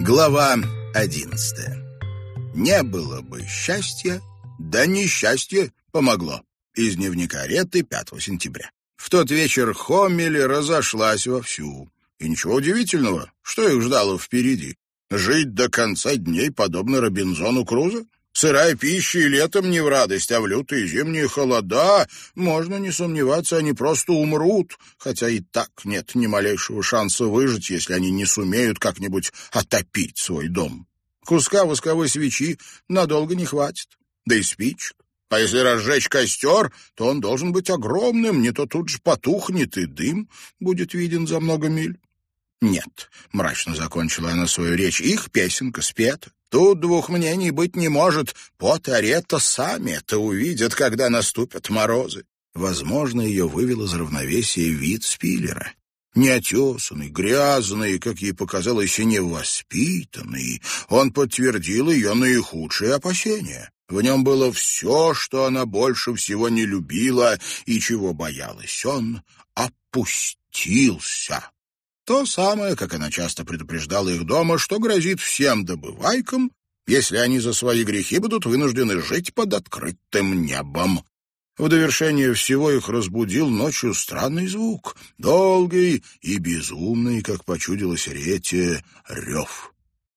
Глава одиннадцатая. Не было бы счастья, да несчастье помогло. Из дневника Ретты 5 сентября. В тот вечер Хоммели разошлась вовсю. И ничего удивительного, что их ждало впереди. Жить до конца дней, подобно Робинзону Крузо? Сырая пища и летом не в радость, а в лютые зимние холода, можно не сомневаться, они просто умрут, хотя и так нет ни малейшего шанса выжить, если они не сумеют как-нибудь отопить свой дом. Куска восковой свечи надолго не хватит, да и спичек. А если разжечь костер, то он должен быть огромным, не то тут же потухнет, и дым будет виден за много миль. Нет, мрачно закончила она свою речь, их песенка спета. Тут двух мнений быть не может. Пот и Аретта сами это увидят, когда наступят морозы. Возможно, ее вывел из равновесия вид Спиллера. Неотесанный, грязный, как ей показалось, и невоспитанный, он подтвердил ее наихудшие опасения. В нем было все, что она больше всего не любила и чего боялась. Он опустился. То самое, как она часто предупреждала их дома, что грозит всем добывайкам, если они за свои грехи будут вынуждены жить под открытым небом. В довершение всего их разбудил ночью странный звук, долгий и безумный, как почудилось Рете, рев.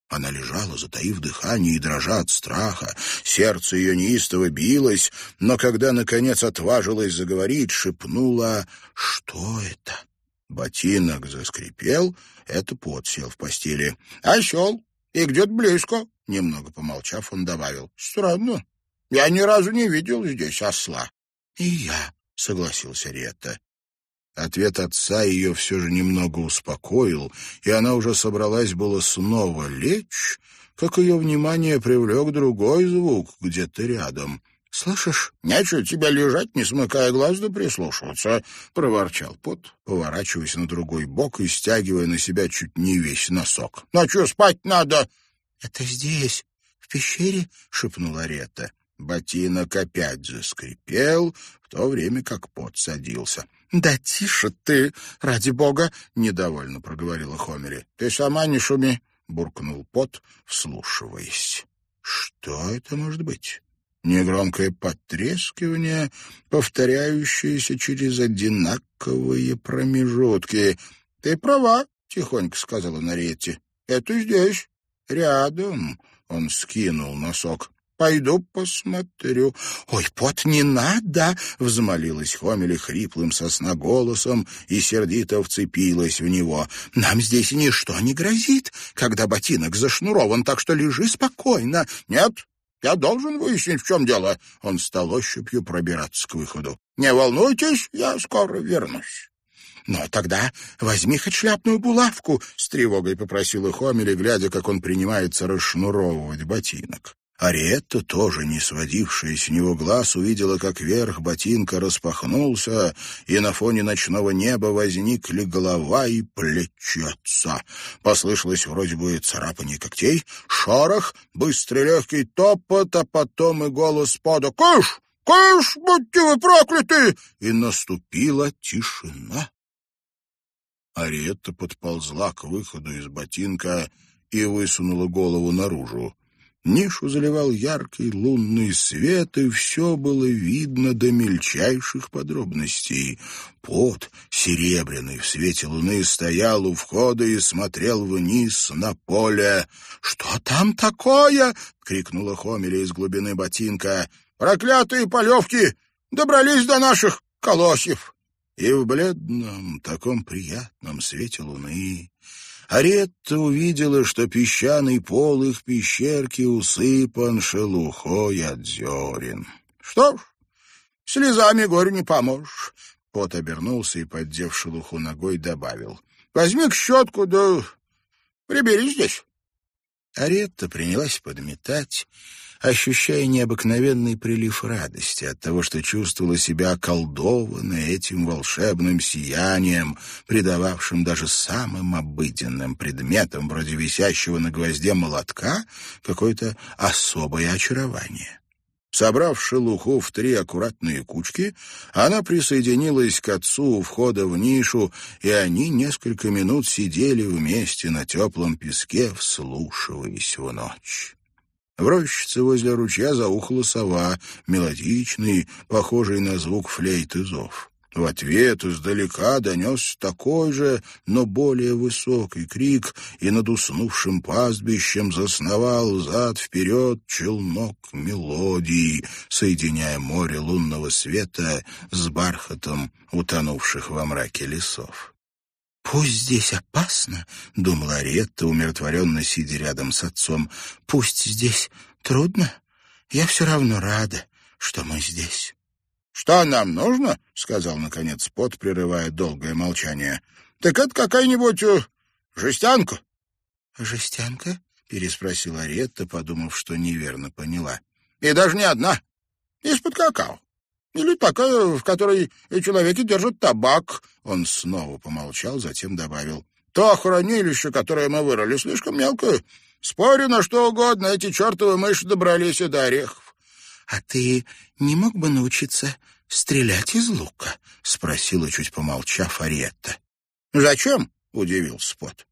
Она лежала, затаив дыхание и дрожа от страха. Сердце ее неистово билось, но когда, наконец, отважилась заговорить, шепнула «Что это?» Ботинок заскрипел, это пот сел в постели. «Осел! И где-то близко!» Немного помолчав, он добавил. «Странно. Я ни разу не видел здесь осла». «И я», — согласился Ретта. Ответ отца ее все же немного успокоил, и она уже собралась было снова лечь, как ее внимание привлек другой звук где-то рядом. «Слышишь, нечего тебя лежать, не смыкая глаз да прислушиваться», — проворчал пот, поворачиваясь на другой бок и стягивая на себя чуть не весь носок. «Ночью спать надо!» «Это здесь, в пещере?» — шепнула Рета. Ботинок опять заскрипел, в то время как пот садился. «Да тише ты, ради бога!» — недовольно проговорила Хомери. «Ты сама не шуми!» — буркнул пот, вслушиваясь. «Что это может быть?» Негромкое потрескивание, повторяющееся через одинаковые промежутки. — Ты права, — тихонько сказала Наретти. — Это здесь, рядом. Он скинул носок. Пойду посмотрю. Ой, пот не надо, взмолилась Хомели хриплым сосноголосом и сердито вцепилась в него. Нам здесь ничто не грозит, когда ботинок зашнурован, так что лежи спокойно. Нет, я должен выяснить, в чем дело. Он стал ощупью пробираться к выходу. Не волнуйтесь, я скоро вернусь. «Но тогда возьми хоть шляпную булавку», — с тревогой попросила Хомели, глядя, как он принимается расшнуровывать ботинок. Ариетта, тоже не сводившая с него глаз, увидела, как верх ботинка распахнулся, и на фоне ночного неба возникли голова и плечи отца. Послышалось вроде бы царапание когтей, шорох, быстрый легкий топот, а потом и голос пода «Кыш! Кыш, будьте вы прокляты!» И наступила тишина. Ариетта подползла к выходу из ботинка и высунула голову наружу. Нишу заливал яркий лунный свет, и все было видно до мельчайших подробностей. Пот, серебряный в свете луны, стоял у входа и смотрел вниз на поле. «Что там такое?» — крикнула Хомеля из глубины ботинка. «Проклятые полевки! Добрались до наших колосьев!» И в бледном, таком приятном свете луны Аретта увидела, что песчаный пол их пещерки усыпан шелухой от зерен. — Что ж, слезами горю не поможешь. Пот обернулся и, поддев шелуху ногой, добавил. — Возьми-ка щетку, да прибери здесь. Аретта принялась подметать, ощущая необыкновенный прилив радости от того, что чувствовала себя околдованной этим волшебным сиянием, придававшим даже самым обыденным предметам, вроде висящего на гвозде молотка, какое-то особое очарование. Собрав шелуху в три аккуратные кучки, она присоединилась к отцу у входа в нишу, и они несколько минут сидели вместе на теплом песке, вслушиваясь в ночь. В рощице возле ручья заухала сова, мелодичный, похожий на звук флейты зов. В ответ издалека донес такой же, но более высокий крик, и над уснувшим пастбищем засновал зад-вперед челнок мелодии, соединяя море лунного света с бархатом утонувших во мраке лесов. «Пусть здесь опасно», — думала Аретта, умиротворенно сидя рядом с отцом. «Пусть здесь трудно, я все равно рада, что мы здесь». «Что нам нужно?» — сказал, наконец, Пот, прерывая долгое молчание. «Так это какая-нибудь э, жестянка». «Жестянка?» — переспросила Ретта, подумав, что неверно поняла. «И даже не одна. Из-под какао. Или такая, в которой человеки держат табак». Он снова помолчал, затем добавил. «То хранилище, которое мы вырыли, слишком мелкое. Спорю на что угодно, эти чертовы мыши добрались и до орехов. «А ты не мог бы научиться стрелять из лука?» — спросила, чуть помолчав, Аретта. «Зачем?» — удивился Пот.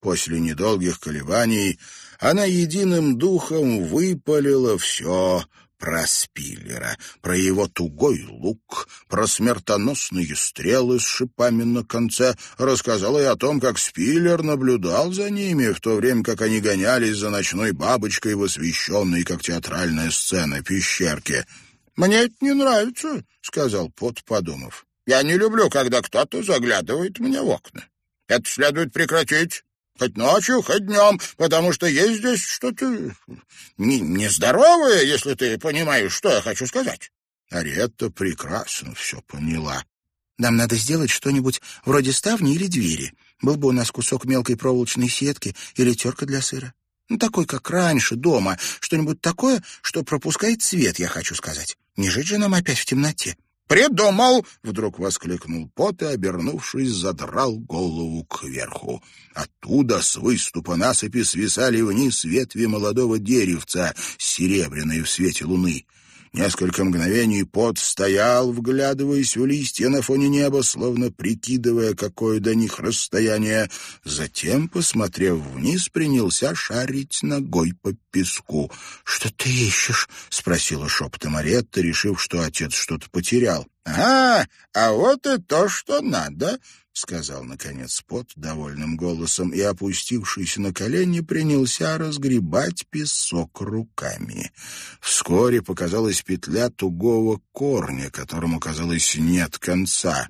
После недолгих колебаний она единым духом выпалила все, про Спиллера, про его тугой лук, про смертоносные стрелы с шипами на конце, рассказала и о том, как Спиллер наблюдал за ними, в то время как они гонялись за ночной бабочкой в освещенной, как театральная сцена, пещерке. «Мне это не нравится», — сказал Пот, подумав. «Я не люблю, когда кто-то заглядывает мне в окна. Это следует прекратить. Хоть ночью, хоть днем, потому что есть здесь что-то не, нездоровое, если ты понимаешь, что я хочу сказать. Аретта прекрасно все поняла. Нам надо сделать что-нибудь вроде ставни или двери. Был бы у нас кусок мелкой проволочной сетки или терка для сыра. Ну, такой, как раньше, дома. Что-нибудь такое, что пропускает свет, я хочу сказать. Не жить же нам опять в темноте. «Придумал!» — вдруг воскликнул Пот и, обернувшись, задрал голову кверху. Оттуда с выступа насыпи свисали вниз ветви молодого деревца, серебряные в свете луны. Несколько мгновений пот стоял, вглядываясь в листья на фоне неба, словно прикидывая, какое до них расстояние. Затем, посмотрев вниз, принялся шарить ногой по песку. — Что ты ищешь? — спросила шепотом Аретта, решив, что отец что-то потерял. — А, а вот и то, что надо, — сказал, наконец, Пот довольным голосом и, опустившись на колени, принялся разгребать песок руками. Вскоре показалась петля тугого корня, которому, казалось, нет конца.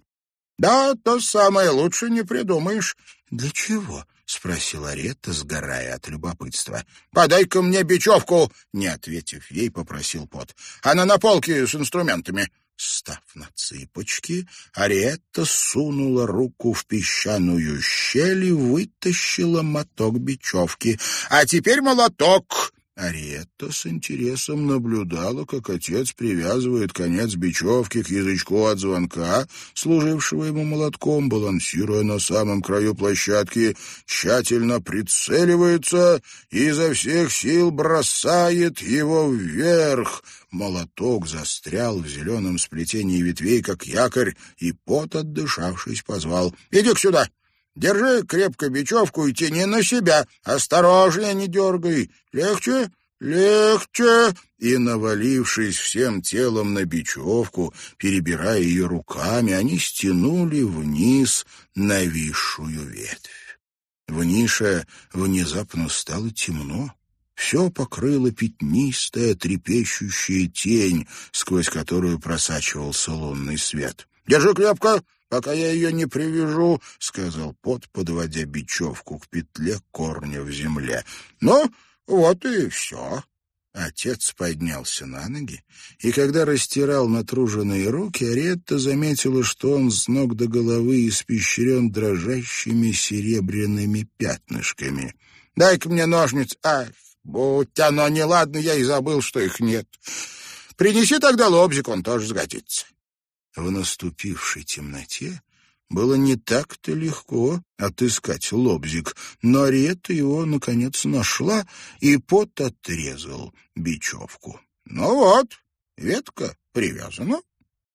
— Да, то самое лучше не придумаешь. — Для чего? — спросила Ретта, сгорая от любопытства. — Подай-ка мне бечевку! — не ответив ей, попросил Пот. — Она на полке с инструментами. — Став на цыпочки, Ариетта сунула руку в песчаную щель и вытащила моток бечевки. «А теперь молоток!» Ариетта с интересом наблюдала, как отец привязывает конец бечевки к язычку от звонка, служившего ему молотком, балансируя на самом краю площадки, тщательно прицеливается и изо всех сил бросает его вверх. Молоток застрял в зеленом сплетении ветвей, как якорь, и пот, отдышавшись, позвал «Иди-ка сюда!» Держи крепко бечевку и тяни на себя. Осторожнее, не дергай. Легче, легче. И, навалившись всем телом на бечевку, перебирая ее руками, они стянули вниз нависшую ветвь. В нише внезапно стало темно. Все покрыло пятнистая трепещущая тень, сквозь которую просачивался лунный свет. «Держи крепко!» Пока я ее не привяжу, — сказал Пот, подводя бечевку к петле корня в земле. — Ну, вот и все. Отец поднялся на ноги, и когда растирал натруженные руки, Аретта заметила, что он с ног до головы испещрен дрожащими серебряными пятнышками. — Дай-ка мне ножниц. Ах, будь оно неладно, я и забыл, что их нет. Принеси тогда лобзик, он тоже сгодится. В наступившей темноте было не так-то легко отыскать лобзик, но Рета его, наконец, нашла, и пот отрезал бечевку. — Ну вот, Ветка привязана,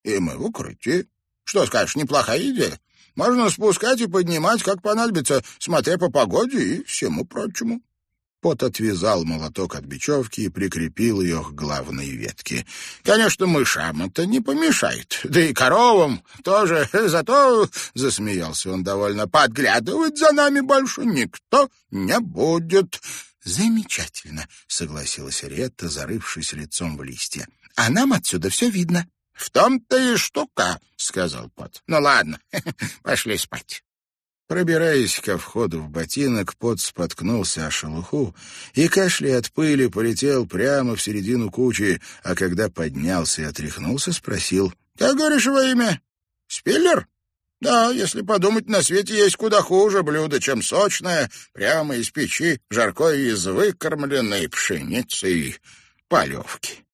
и мы в укрытии. Что скажешь, неплохая идея? Можно спускать и поднимать, как понадобится, смотря по погоде и всему прочему. Пот отвязал молоток от бечевки и прикрепил ее к главной ветке. «Конечно, мышам это не помешает, да и коровам тоже. Зато, — засмеялся он довольно, — подглядывать за нами больше никто не будет». «Замечательно», — согласилась Ретта, зарывшись лицом в листья. «А нам отсюда все видно». «В том-то и штука», — сказал Пот. «Ну ладно, пошли спать». Пробираясь ко входу в ботинок, пот споткнулся о шелуху и, кашляя от пыли, полетел прямо в середину кучи, а когда поднялся и отряхнулся, спросил. — Как говоришь его имя? Спиллер? Да, если подумать, на свете есть куда хуже блюдо, чем сочное, прямо из печи, жаркое из выкормленной пшеницы и полевки.